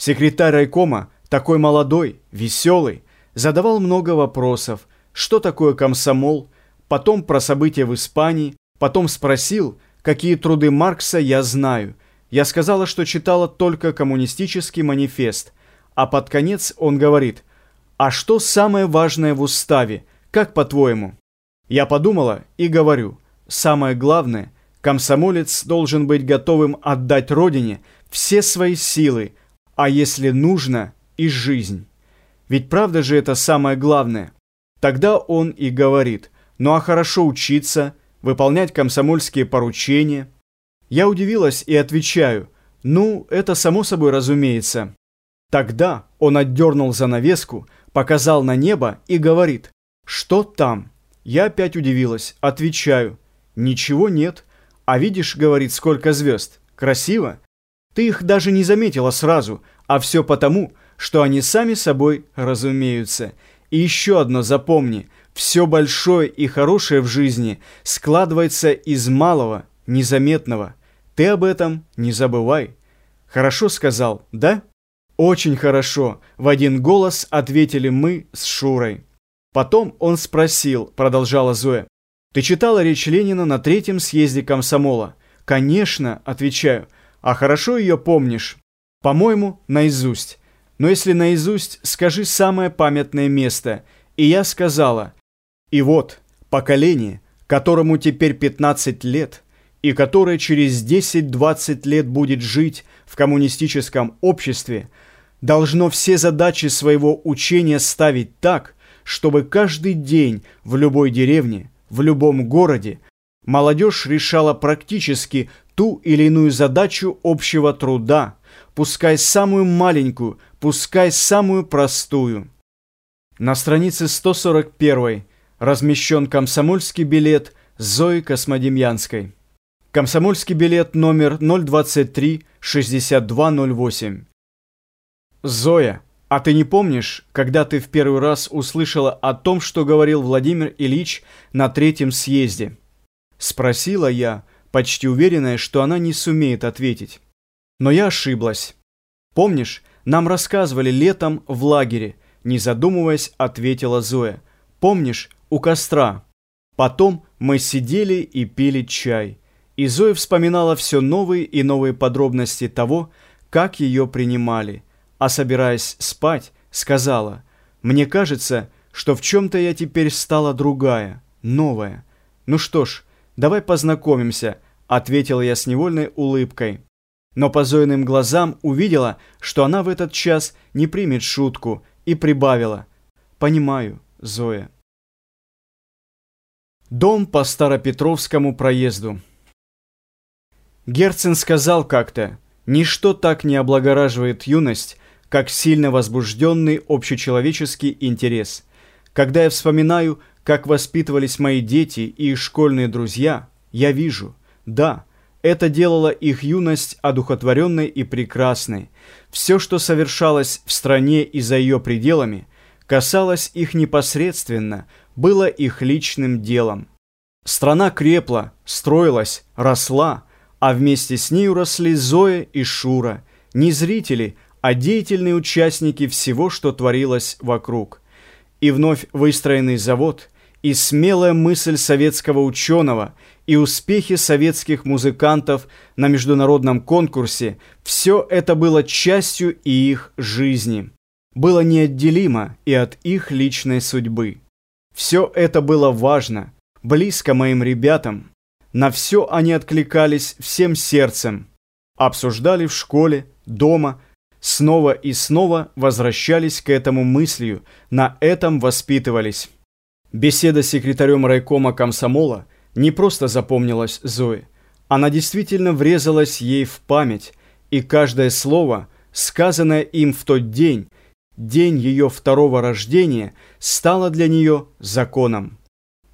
Секретарь райкома, такой молодой, веселый, задавал много вопросов, что такое комсомол, потом про события в Испании, потом спросил, какие труды Маркса я знаю. Я сказала, что читала только коммунистический манифест, а под конец он говорит, «А что самое важное в уставе, как по-твоему?» Я подумала и говорю, самое главное, комсомолец должен быть готовым отдать Родине все свои силы, а если нужно, и жизнь. Ведь правда же это самое главное. Тогда он и говорит, ну а хорошо учиться, выполнять комсомольские поручения. Я удивилась и отвечаю, ну, это само собой разумеется. Тогда он отдернул занавеску, показал на небо и говорит, что там? Я опять удивилась, отвечаю, ничего нет. А видишь, говорит, сколько звезд. Красиво? Ты их даже не заметила сразу, а все потому, что они сами собой разумеются. И еще одно запомни, все большое и хорошее в жизни складывается из малого, незаметного. Ты об этом не забывай. Хорошо сказал, да? Очень хорошо, в один голос ответили мы с Шурой. Потом он спросил, продолжала Зоя, «Ты читала речь Ленина на третьем съезде комсомола?» «Конечно», отвечаю, «а хорошо ее помнишь?» «По-моему, наизусть. Но если наизусть, скажи самое памятное место». И я сказала, «И вот, поколение, которому теперь 15 лет, и которое через 10-20 лет будет жить в коммунистическом обществе, должно все задачи своего учения ставить так, чтобы каждый день в любой деревне, в любом городе молодежь решала практически ту или иную задачу общего труда, пускай самую маленькую, пускай самую простую. На странице 141 размещен комсомольский билет Зои Космодемьянской. Комсомольский билет номер 023-6208. Зоя, а ты не помнишь, когда ты в первый раз услышала о том, что говорил Владимир Ильич на третьем съезде? Спросила я, почти уверенная, что она не сумеет ответить. Но я ошиблась. Помнишь, нам рассказывали летом в лагере, не задумываясь, ответила Зоя. Помнишь, у костра? Потом мы сидели и пили чай. И Зоя вспоминала все новые и новые подробности того, как ее принимали. А собираясь спать, сказала, «Мне кажется, что в чем-то я теперь стала другая, новая. Ну что ж, давай познакомимся», — ответила я с невольной улыбкой. Но по Зоиным глазам увидела, что она в этот час не примет шутку, и прибавила. «Понимаю, Зоя». Дом по Старопетровскому проезду. Герцен сказал как-то, «Ничто так не облагораживает юность, как сильно возбужденный общечеловеческий интерес. Когда я вспоминаю, как воспитывались мои дети и их школьные друзья, я вижу, да, это делало их юность одухотворенной и прекрасной. Все, что совершалось в стране и за ее пределами, касалось их непосредственно, было их личным делом. Страна крепла, строилась, росла, а вместе с ней росли Зоя и Шура, не зрители, а деятельные участники всего, что творилось вокруг. И вновь выстроенный завод, и смелая мысль советского ученого, и успехи советских музыкантов на международном конкурсе – все это было частью и их жизни. Было неотделимо и от их личной судьбы. Все это было важно, близко моим ребятам. На все они откликались всем сердцем. Обсуждали в школе, дома – снова и снова возвращались к этому мыслью, на этом воспитывались. Беседа с секретарем райкома комсомола не просто запомнилась Зое, она действительно врезалась ей в память, и каждое слово, сказанное им в тот день, день ее второго рождения, стало для нее законом.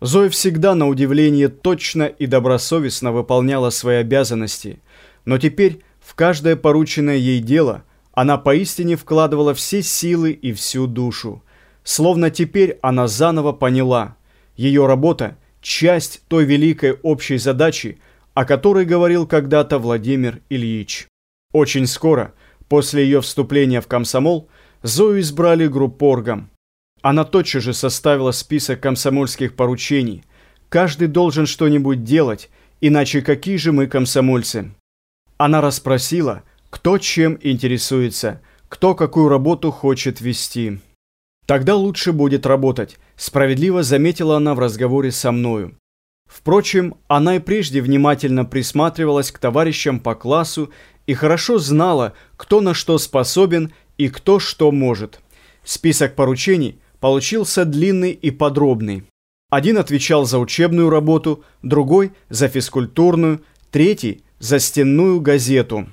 Зоя всегда, на удивление, точно и добросовестно выполняла свои обязанности, но теперь в каждое порученное ей дело – она поистине вкладывала все силы и всю душу. Словно теперь она заново поняла. Ее работа – часть той великой общей задачи, о которой говорил когда-то Владимир Ильич. Очень скоро, После ее вступления в комсомол Зою избрали группоргом. Она тотчас же составила список комсомольских поручений. Каждый должен что-нибудь делать, иначе какие же мы комсомольцы? Она расспросила, кто чем интересуется, кто какую работу хочет вести. Тогда лучше будет работать, справедливо заметила она в разговоре со мною. Впрочем, она и прежде внимательно присматривалась к товарищам по классу и хорошо знала, кто на что способен и кто что может. Список поручений получился длинный и подробный. Один отвечал за учебную работу, другой – за физкультурную, третий – за стенную газету.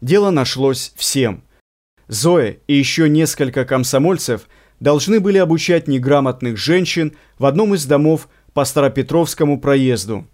Дело нашлось всем. Зоя и еще несколько комсомольцев должны были обучать неграмотных женщин в одном из домов по Старопетровскому проезду.